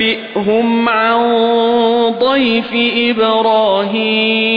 ونبئهم عن ضيف إبراهيم.